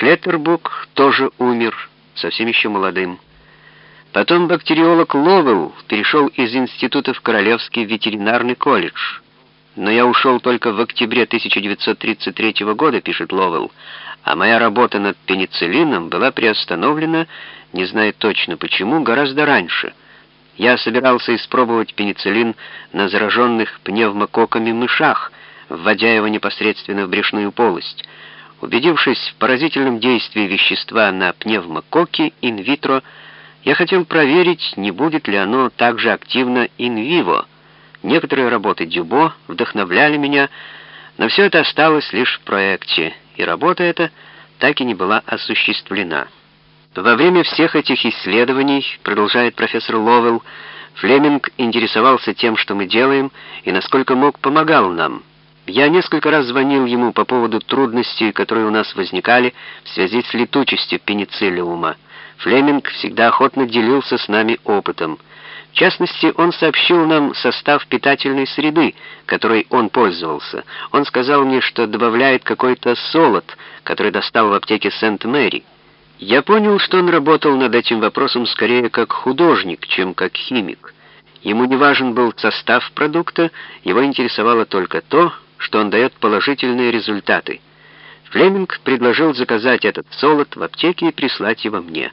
Клеттербук тоже умер, совсем еще молодым. Потом бактериолог Ловелл перешел из института в Королевский ветеринарный колледж. Но я ушел только в октябре 1933 года, пишет Ловелл, а моя работа над пенициллином была приостановлена, не знаю точно почему, гораздо раньше. Я собирался испробовать пенициллин на зараженных пневмококками мышах, вводя его непосредственно в брюшную полость. Убедившись в поразительном действии вещества на пневмококки инвитро, я хотел проверить, не будет ли оно также активно инвиво. Некоторые работы Дюбо вдохновляли меня, но все это осталось лишь в проекте, и работа эта так и не была осуществлена. Во время всех этих исследований, продолжает профессор Ловелл, Флеминг интересовался тем, что мы делаем, и насколько мог помогал нам. Я несколько раз звонил ему по поводу трудностей, которые у нас возникали в связи с летучестью пенициллиума. Флеминг всегда охотно делился с нами опытом. В частности, он сообщил нам состав питательной среды, которой он пользовался. Он сказал мне, что добавляет какой-то солод, который достал в аптеке Сент-Мэри. Я понял, что он работал над этим вопросом скорее как художник, чем как химик. Ему не важен был состав продукта, его интересовало только то, что он дает положительные результаты. Флеминг предложил заказать этот солод в аптеке и прислать его мне.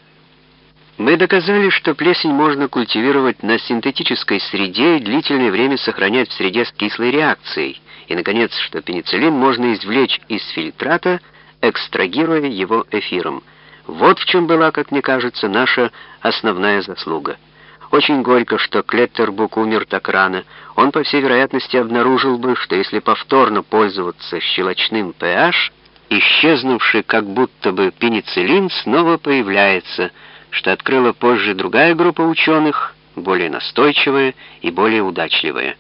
Мы доказали, что плесень можно культивировать на синтетической среде и длительное время сохранять в среде с кислой реакцией. И, наконец, что пенициллин можно извлечь из фильтрата, экстрагируя его эфиром. Вот в чем была, как мне кажется, наша основная заслуга. Очень горько, что Клеттербук умер так рано. Он, по всей вероятности, обнаружил бы, что если повторно пользоваться щелочным pH, исчезнувший как будто бы пенициллин снова появляется – что открыла позже другая группа ученых, более настойчивая и более удачливая.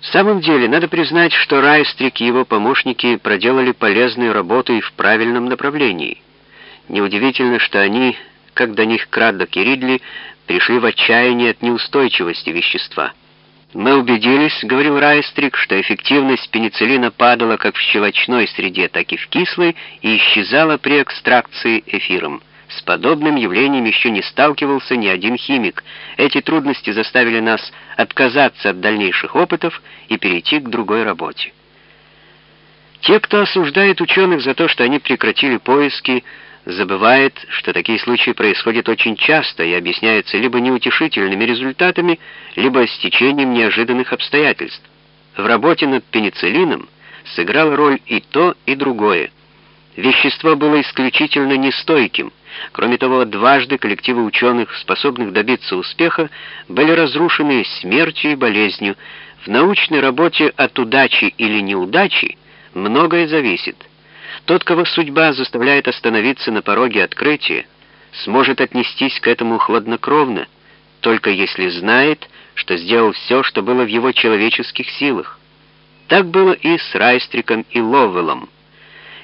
В самом деле, надо признать, что Райстрик и его помощники проделали полезную работу и в правильном направлении. Неудивительно, что они, как до них Краддок и Ридли, пришли в отчаяние от неустойчивости вещества. «Мы убедились, — говорил Райстрик, — что эффективность пенициллина падала как в щелочной среде, так и в кислой и исчезала при экстракции эфиром. С подобным явлением еще не сталкивался ни один химик. Эти трудности заставили нас отказаться от дальнейших опытов и перейти к другой работе. Те, кто осуждает ученых за то, что они прекратили поиски, забывает, что такие случаи происходят очень часто и объясняются либо неутешительными результатами, либо стечением неожиданных обстоятельств. В работе над пенициллином сыграла роль и то, и другое. Вещество было исключительно нестойким, Кроме того, дважды коллективы ученых, способных добиться успеха, были разрушены смертью и болезнью. В научной работе от удачи или неудачи многое зависит. Тот, кого судьба заставляет остановиться на пороге открытия, сможет отнестись к этому хладнокровно, только если знает, что сделал все, что было в его человеческих силах. Так было и с Райстриком и Ловелом.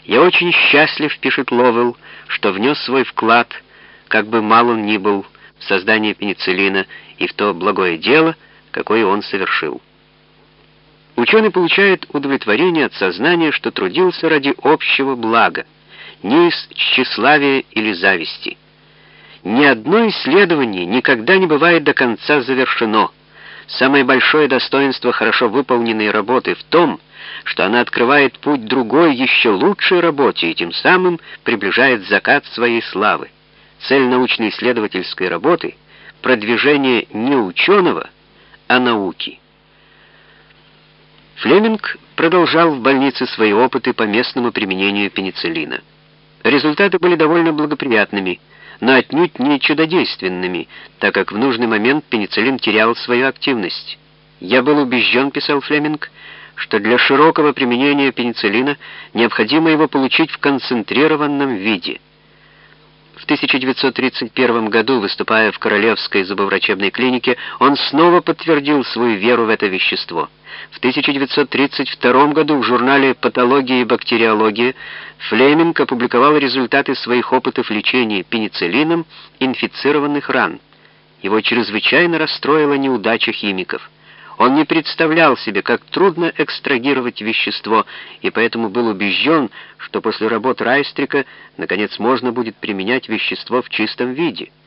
«Я очень счастлив», — пишет Ловелл, «что внес свой вклад, как бы мал он ни был, в создание пенициллина и в то благое дело, какое он совершил». Ученый получает удовлетворение от сознания, что трудился ради общего блага, не из тщеславия или зависти. Ни одно исследование никогда не бывает до конца завершено. Самое большое достоинство хорошо выполненной работы в том, что она открывает путь другой, еще лучшей работе и тем самым приближает закат своей славы. Цель научно-исследовательской работы — продвижение не ученого, а науки. Флеминг продолжал в больнице свои опыты по местному применению пенициллина. Результаты были довольно благоприятными, но отнюдь не чудодейственными, так как в нужный момент пенициллин терял свою активность. «Я был убежден», — писал Флеминг, что для широкого применения пенициллина необходимо его получить в концентрированном виде. В 1931 году, выступая в Королевской зубоврачебной клинике, он снова подтвердил свою веру в это вещество. В 1932 году в журнале «Патология и бактериология» Флеминг опубликовал результаты своих опытов лечения пенициллином инфицированных ран. Его чрезвычайно расстроила неудача химиков. Он не представлял себе, как трудно экстрагировать вещество, и поэтому был убежден, что после работ Райстрика наконец можно будет применять вещество в чистом виде —